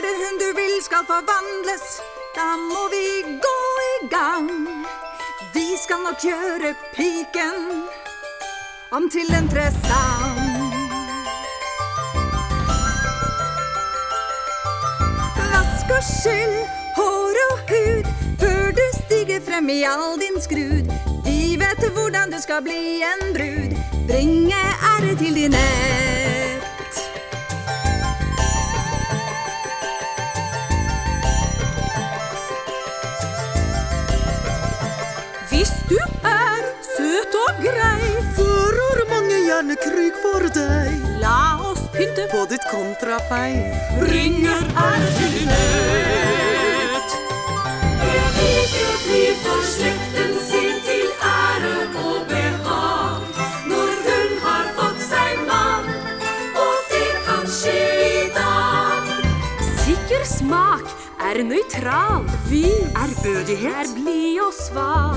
Er det hun du vil skal forvandles, da må vi gå i gang. Vi skal nok gjøre piken om til interessant. Vask og skyll hår og hud før du stiger frem i all din skrud. Vi vet hvordan du skal bli en brud. Bringe ære til din du er søt og grei, Fører mange gjerne kryk for deg. la oss pynte På ditt kontrafei. Ringer er til. En pike blir for slekten sin til ære og behag. Når hun har fått seg mann, og det kan skje i dag. Sikker smak er nøytral. Vis Ærbødighet. er blid og sval.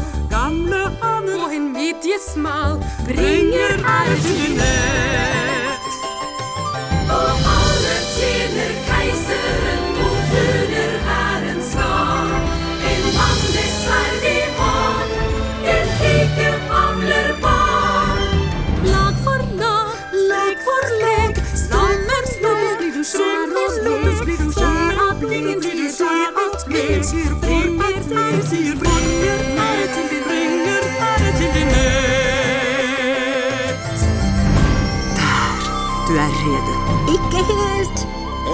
Smal bringer ære til din ett. Og alle tjener keiseren mot under hærens skal. En mann med sverd i hånd, en pike avler barn. Lag for lag, Lek for lek, sammen snart blir du skjær og lek. Skjær av blikken sier skjær av sier for at mer, sier bringer du er rede. Ikke helt.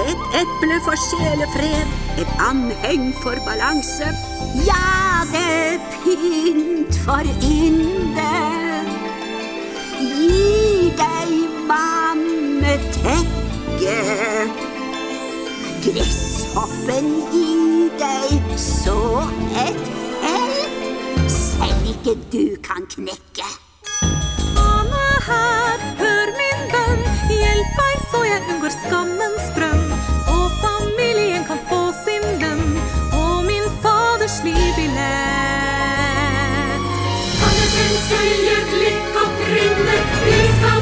Et eple for sjelefred, et anheng for balanse. Ja, det pynt for ynde. Gi deg mannetekke. Gresshoppen gir deg så et hell. Selv ikke du kan knekke. skammens brønn, og familien kan få sin lønn, og min faders liv i lett. Sanne kunst, høyhet, lykke og prinde, vi skal